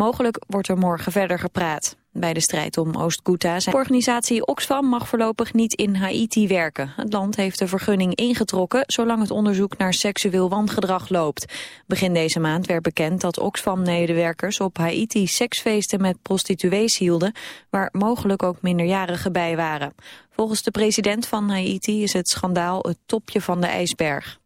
Mogelijk wordt er morgen verder gepraat. Bij de strijd om Oost-Ghouta zijn organisatie Oxfam mag voorlopig niet in Haiti werken. Het land heeft de vergunning ingetrokken zolang het onderzoek naar seksueel wangedrag loopt. Begin deze maand werd bekend dat Oxfam-medewerkers op Haiti seksfeesten met prostituees hielden, waar mogelijk ook minderjarigen bij waren. Volgens de president van Haiti is het schandaal het topje van de ijsberg.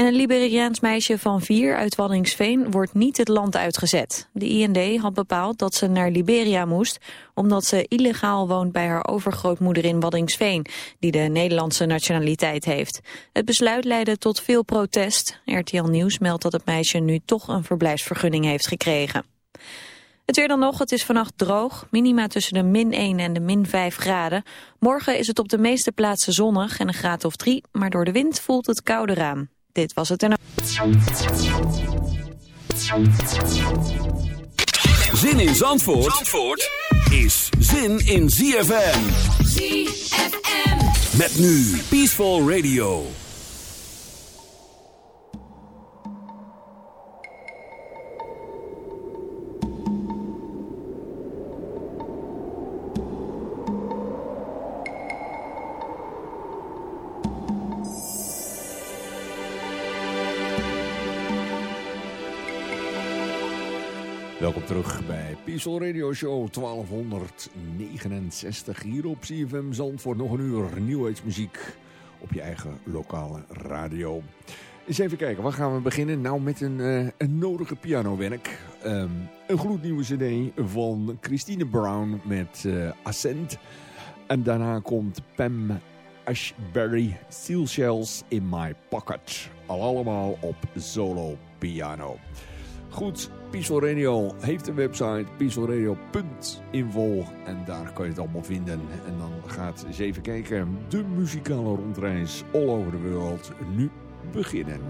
En een Liberiaans meisje van vier uit Waddingsveen wordt niet het land uitgezet. De IND had bepaald dat ze naar Liberia moest... omdat ze illegaal woont bij haar overgrootmoeder in Waddingsveen... die de Nederlandse nationaliteit heeft. Het besluit leidde tot veel protest. RTL Nieuws meldt dat het meisje nu toch een verblijfsvergunning heeft gekregen. Het weer dan nog, het is vannacht droog. Minima tussen de min 1 en de min 5 graden. Morgen is het op de meeste plaatsen zonnig en een graad of 3... maar door de wind voelt het kouder aan. Dit was het en... Zin in Zandvoort, Zandvoort is zin in ZFM. ZFM. Met nu Peaceful Radio. Terug bij Peaceful Radio Show 1269 hier op CFM Zandvoort. Nog een uur nieuwheidsmuziek op je eigen lokale radio. Eens even kijken, waar gaan we beginnen? Nou, met een, uh, een nodige pianowerk. Um, een gloednieuwe cd van Christine Brown met uh, Ascent. En daarna komt Pam Ashbury, Steel Shells in My Pocket. Al allemaal op solo piano. Goed, Peaceful Radio heeft een website, peacefulradio.info. En daar kan je het allemaal vinden. En dan gaat eens even kijken. De muzikale rondreis all over the world nu beginnen.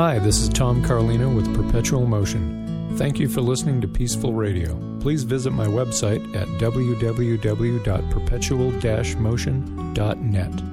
Hi, this is Tom Carlino with Perpetual Motion. Thank you for listening to Peaceful Radio. Please visit my website at www.perpetual-motion.net.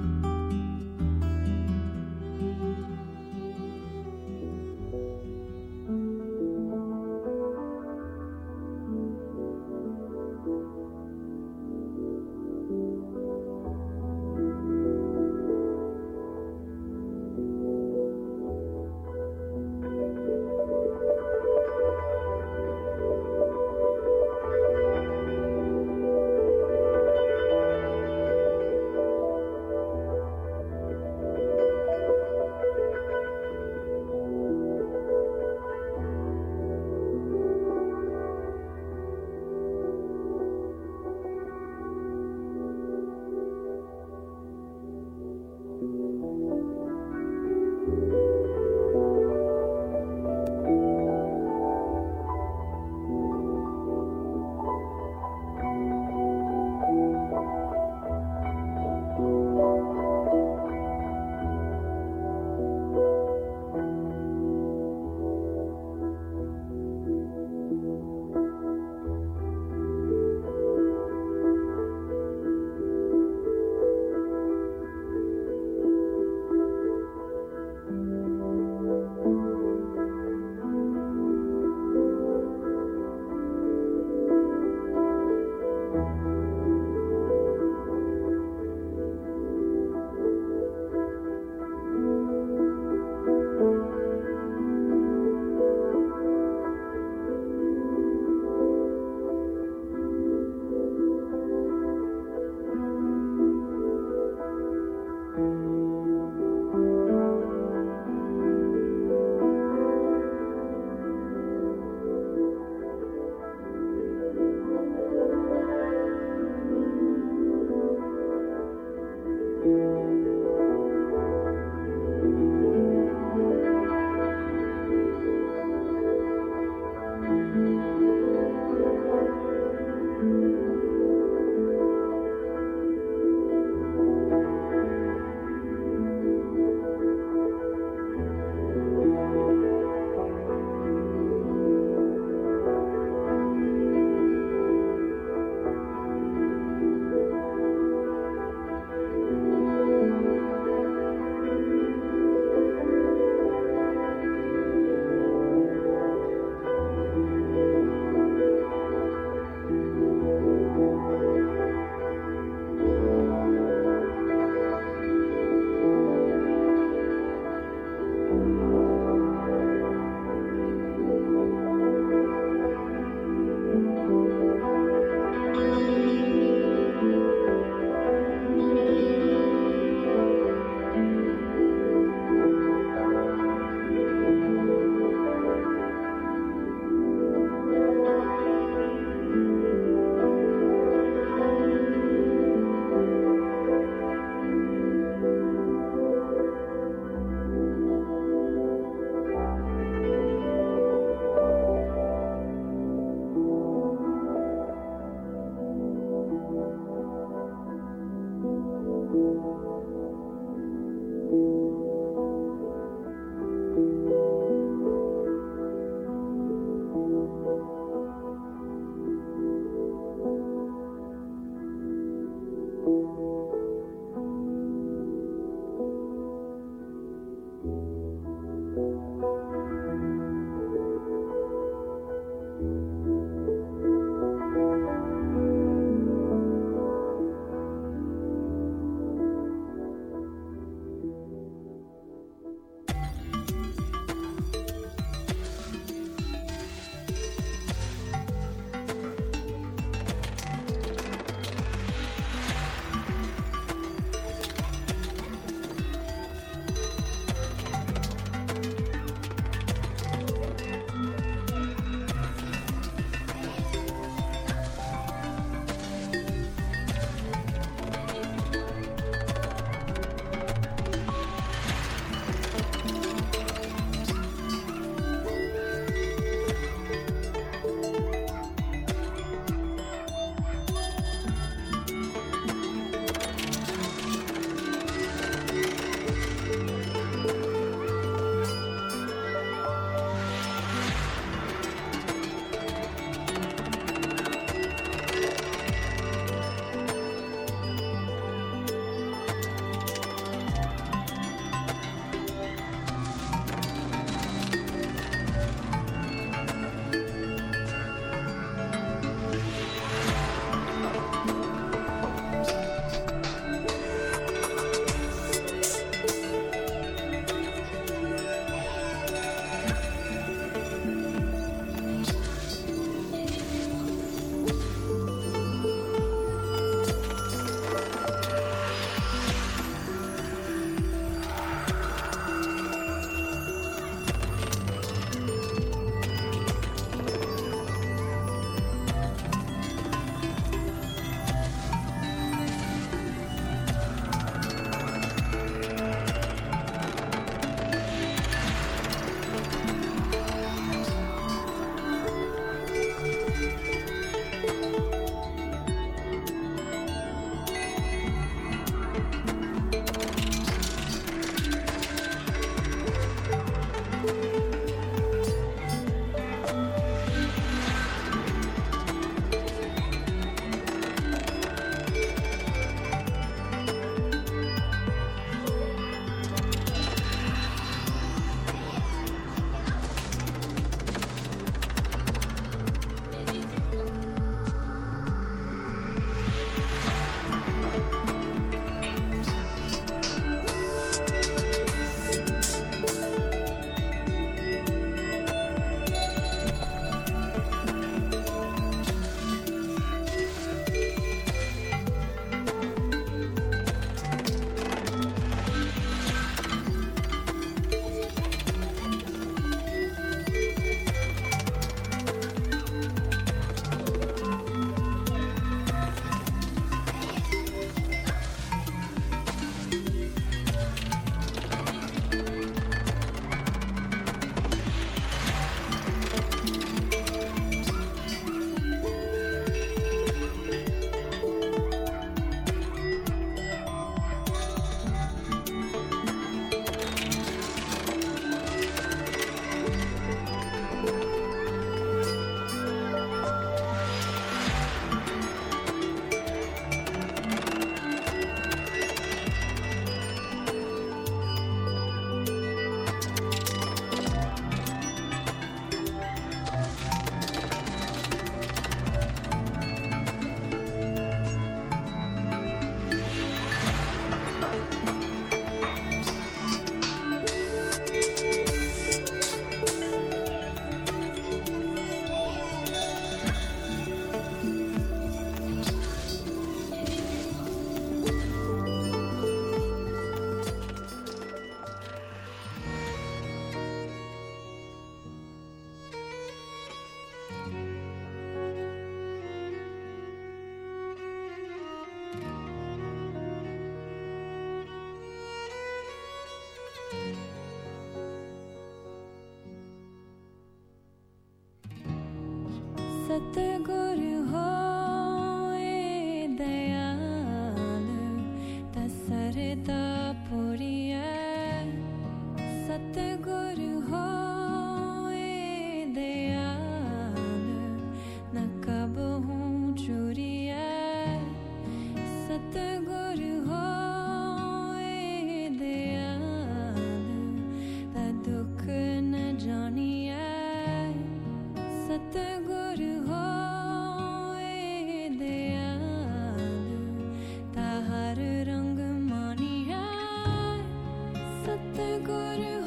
guru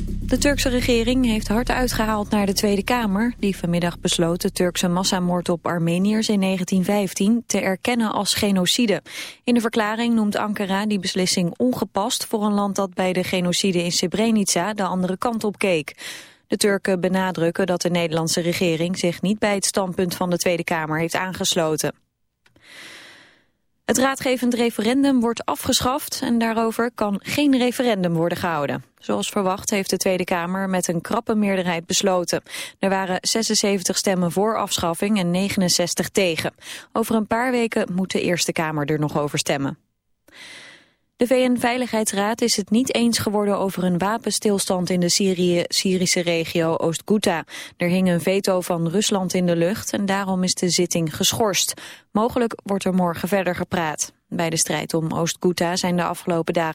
De Turkse regering heeft hard uitgehaald naar de Tweede Kamer... die vanmiddag besloot de Turkse massamoord op Armeniërs in 1915 te erkennen als genocide. In de verklaring noemt Ankara die beslissing ongepast... voor een land dat bij de genocide in Srebrenica de andere kant op keek. De Turken benadrukken dat de Nederlandse regering zich niet bij het standpunt van de Tweede Kamer heeft aangesloten. Het raadgevend referendum wordt afgeschaft en daarover kan geen referendum worden gehouden. Zoals verwacht heeft de Tweede Kamer met een krappe meerderheid besloten. Er waren 76 stemmen voor afschaffing en 69 tegen. Over een paar weken moet de Eerste Kamer er nog over stemmen. De VN-veiligheidsraad is het niet eens geworden over een wapenstilstand in de Syrië, Syrische regio Oost-Ghouta. Er hing een veto van Rusland in de lucht en daarom is de zitting geschorst. Mogelijk wordt er morgen verder gepraat. Bij de strijd om Oost-Ghouta zijn de afgelopen dagen